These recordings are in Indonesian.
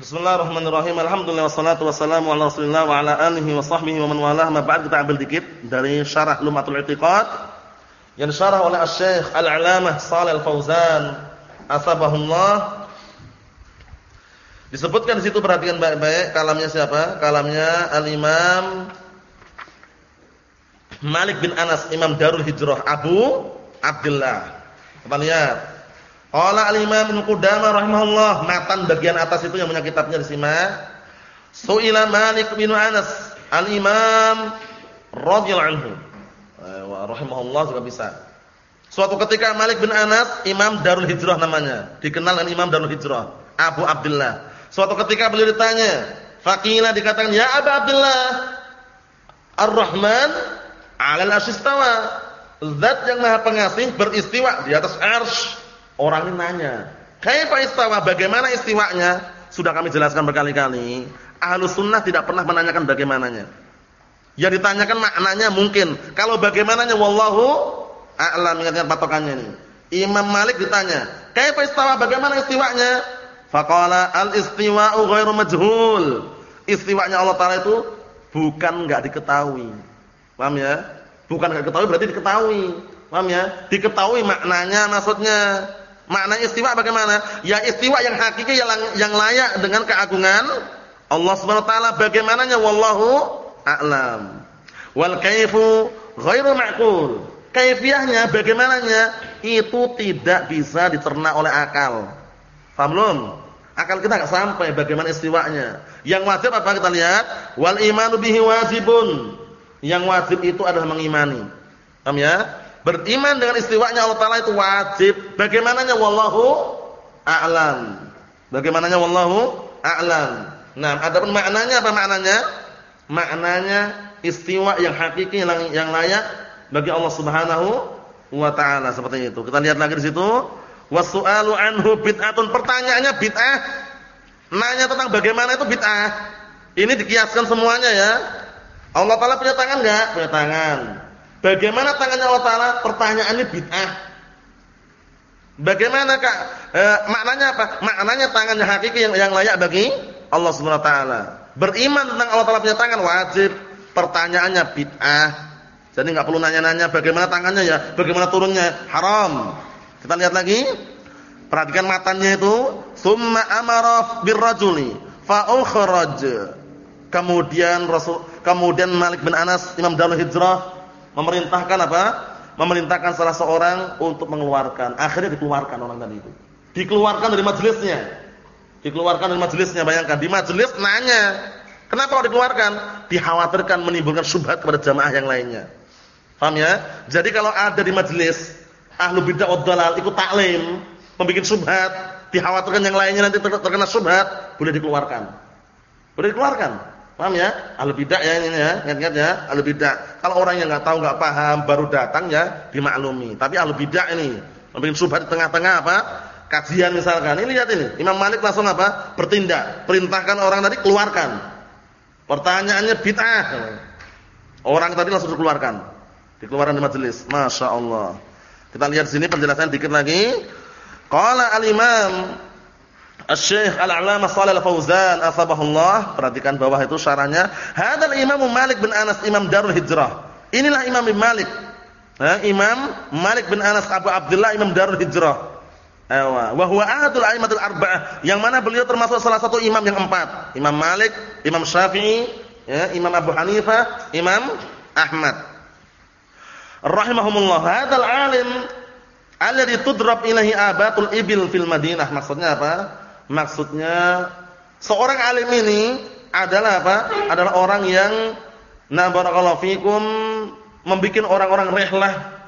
Bismillahirrahmanirrahim. Alhamdulillah wassalatu wassalamu ala Rasulillah wa ala alihi wa sahbihi wa man walah. Ma ba'd kita ambil dikit dari syarah Lumatul I'tiqad yang disyarah oleh Asy-Syaikh Al-'Alamah Shalal Al-Fauzan asbahullah. Disebutkan di situ perhatikan baik-baik kalamnya siapa? Kalamnya Al-Imam Malik bin Anas, Imam Darul Hijrah Abu Abdullah. Kita lihat Qala al-Imam Ibnu rahimahullah, matan bagian atas itu yang punya kitabnya disimak. Su'ila Malik bin Anas, al-Imam radhiyallahu anhu. Wa rahimahullah juga bisa. Suatu ketika Malik bin Anas, Imam Darul Hijrah namanya, dikenal dengan Imam Darul Hijrah, Abu Abdullah. Suatu ketika beliau ditanya, faqila dikatakan, "Ya Abu Abdullah, Ar-Rahman 'alal asyistawa." Zat yang Maha Pengasih beristiwa di atas arsy. Orang ini nanya, "Kaifa istawa? Bagaimana istiwanya?" Sudah kami jelaskan berkali-kali. Ahlu sunnah tidak pernah menanyakan bagaimananya. Yang ditanyakan maknanya mungkin. Kalau bagaimananya wallahu a'lam ingat patokannya ini. Imam Malik ditanya, "Kaifa istawa? Bagaimana istiwanya?" Faqala al-istiwa'u ghairu majhul. Istiwanya Allah Taala itu bukan enggak diketahui. Paham ya? Bukan enggak diketahui berarti diketahui. Paham ya? Diketahui maknanya maksudnya. Makna istiwa bagaimana? Ya istiwa yang hakiki yang yang layak dengan keagungan Allah Subhanahu wa taala bagaimananya wallahu a'lam. Wal kaifu ghairu ma'qul. Kaifiahnya bagaimananya itu tidak bisa dicerna oleh akal. Paham belum? Akal kita enggak sampai bagaimana istiwanya. Yang wajib apa kita lihat? Wal imanu bihi wajibun. Yang wajib itu adalah mengimani. Paham ya? Beriman dengan istiwanya Allah Taala itu wajib. Bagaimananya wallahu a'lam. Bagaimananya wallahu a'lam. Nah, adapun maknanya apa maknanya? Maknanya istiwa yang hakiki yang, yang layak bagi Allah Subhanahu wa taala seperti itu. Kita lihat lagi di situ. Wasu'alu anhu bid'atun. Pertanyaannya bid'ah. Nanya tentang bagaimana itu bid'ah. Ini dikiaskan semuanya ya. Allah Taala punya tangan enggak? Punya tangan. Bagaimana tangannya Allah Taala? Pertanyaannya bid'ah. Bagaimana kak? E, maknanya apa? Maknanya tangannya hakiki yang, yang layak bagi Allah Subhanahu Wa Taala. Beriman tentang Allah Taala punya tangan wajib. Pertanyaannya bid'ah. Jadi nggak perlu nanya-nanya bagaimana tangannya ya, bagaimana turunnya haram. Kita lihat lagi. Perhatikan matanya itu. Summa amara birrajuli fa Kemudian Rasul, kemudian Malik bin Anas Imam Darul Hijrah memerintahkan apa? Memerintahkan salah seorang untuk mengeluarkan. Akhirnya dikeluarkan orang tadi itu. Dikeluarkan dari majelisnya. Dikeluarkan dari majelisnya. Bayangkan di majelis nanya, kenapa kau dikeluarkan? Dikhawatirkan menimbulkan syubhat kepada jamaah yang lainnya. Paham ya? Jadi kalau ada di majelis ahlu bid'ah wad dalal ikut taklim, membuat syubhat, dikhawatirkan yang lainnya nanti terkena syubhat, boleh dikeluarkan. Boleh dikeluarkan. Paham ya? Ahlu bidah ya ini ya, ingat-ingat ya, ahlu bidah. Kalau orang yang enggak tahu, enggak paham, baru datang ya dimaklumi. Tapi ahlu bidah ini, membuat syubhat di tengah-tengah apa? Kajian misalkan. Ini lihat ini, Imam Malik langsung apa? Bertindak, perintahkan orang tadi keluarkan. Pertanyaannya bid'ah. Orang tadi langsung dikeluarkan. Dikeluarkan di majelis. Masya Allah. Kita lihat sini penjelasan dikit lagi. Qala al-Imam Asy-Syaikh Al-'Allamah Shalal Fauzan asbahullah, perhatikan bawah itu syarahnya, hadzal Imam Malik bin Anas Imam Darul Hijrah. Inilah Imam bin Malik. Nah, Imam Malik bin Anas Abu Abdullah Imam Darul Hijrah. Ewa, wa huwa ahadul a'immatul arba'ah, yang mana beliau termasuk salah satu imam yang empat. Imam Malik, Imam Syafi'i, ya, Imam Abu Hanifah, Imam Ahmad. Rahimahumullah. Hadzal alim alladhi tudrab ilahi abatul ibil fil Madinah. Maksudnya apa? Maksudnya seorang alim ini adalah apa? Adalah orang yang na barakallahu fikum membikin orang-orang rehlah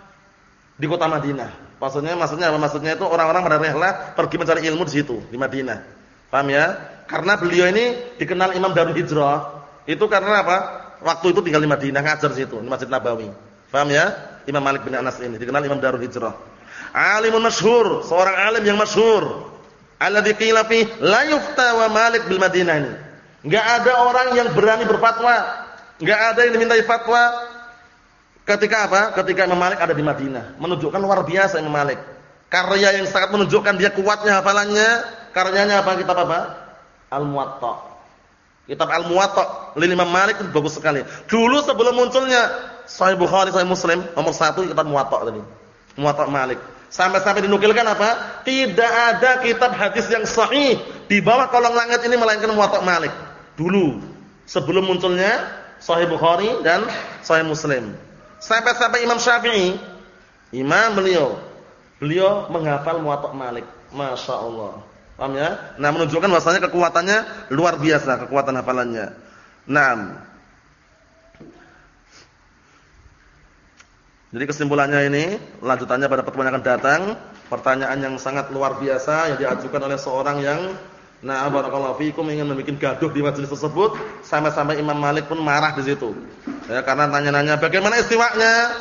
di kota Madinah. Maksudnya maksudnya apa? Maksudnya itu orang-orang pada rehlah pergi mencari ilmu di situ, di Madinah. Paham ya? Karena beliau ini dikenal Imam Darul Hijrah. Itu karena apa? Waktu itu tinggal di Madinah ngajar di situ, di Masjid Nabawi. Paham ya? Imam Malik bin Anas ini dikenal Imam Darul Hijrah. Alimun masyhur, seorang alim yang masyhur alladzi qila fi la yufta wa Malik bil Madinah ini. Enggak ada orang yang berani berfatwa, enggak ada yang dimintai fatwa ketika apa? Ketika Imam Malik ada di Madinah. Menunjukkan luar biasa Imam Malik. Karya yang sangat menunjukkan dia kuatnya hafalannya, karyanya apa kitab apa? Al-Muwatta. Kitab Al-Muwatta lil Imam Malik itu bagus sekali. Dulu sebelum munculnya Sahih Bukhari, Sahih Muslim, nomor satu kitab Muwatta tadi. Muwatta Malik. Sampai-sampai dinukilkan apa? Tidak ada kitab hadis yang sahih di bawah kolong langit ini melainkan Muwatta Malik. Dulu sebelum munculnya Sahih Bukhari dan Sahih Muslim. Sampai-sampai Imam Syafi'i, imam beliau, beliau menghafal Muwatta Malik. Masya Allah. Paham ya? Nah, menunjukkan bahwasanya kekuatannya luar biasa, kekuatan hafalannya. Naam. Jadi kesimpulannya ini, lanjutannya pada pertemuan yang akan datang, pertanyaan yang sangat luar biasa yang diajukan oleh seorang yang nah barakallahu fikum ingin membuat gaduh di majelis tersebut, sampai-sampai Imam Malik pun marah di situ. Ya, karena tanya-nanya bagaimana istiwanya?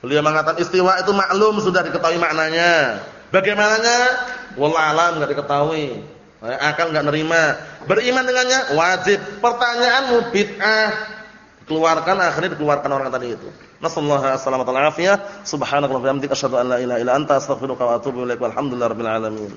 Beliau mengatakan istiwa itu maklum sudah diketahui maknanya. Bagaimananya? Wallah alam enggak diketahui. Eh, akal enggak nerima. Beriman dengannya wajib. Pertanyaanmu bid'ah. Keluarkan akhirnya dikeluarkan orang tadi itu. Nasallahu alaihi wasallam. Subhanakallahumma wa bihamdika asyhadu an la ilaha illa anta astaghfiruka wa atubu ilaik. Walhamdulillahirabbil alamin.